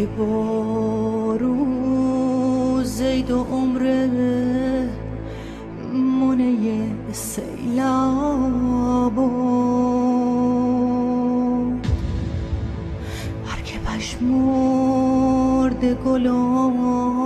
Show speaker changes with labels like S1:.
S1: که با زید و عمره منه سیلاب پشمرد گلاب